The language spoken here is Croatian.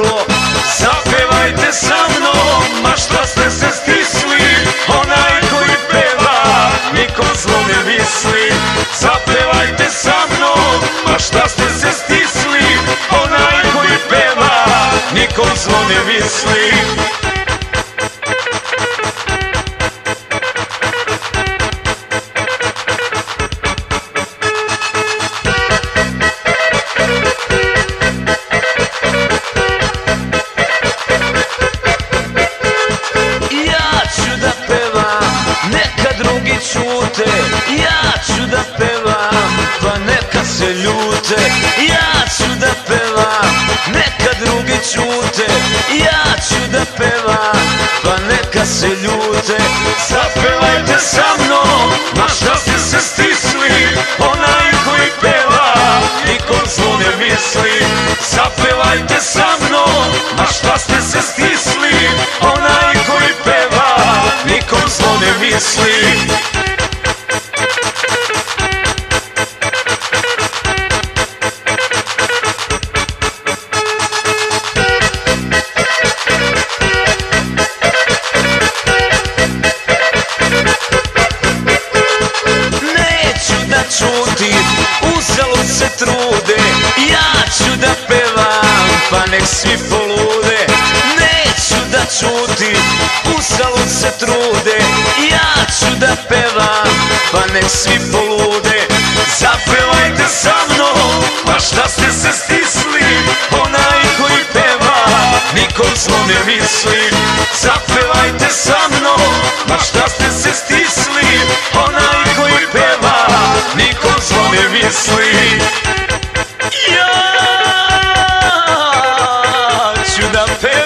da puklo Zapevajte sa mnom Ma šta ste se stisli? Onaj koji peva Nikom zlo ne misli. Zapevajte sa mnom Ma šta ste se stisli? Onaj koji peva Nikom zlo ne misli pevam, pa neka se ljute Zapevajte sa mnom, ma šta ste se stisli Onaj koji peva, nikom zlo ne misli Zapevajte sa mnom, ma šta ste se stisli Onaj koji peva, nikom zlo ne misli pa nek svi polude Neću da čuti, salu se trude Ja ću da pevam, pa nek svi polude Zapevajte sa mnom, pa šta ste se stisli Onaj koji peva, nikom zlo ne misli Zapevajte sa mnom, pa šta ste se stisli Onaj koji peva, nikom zlo ne misli the faith.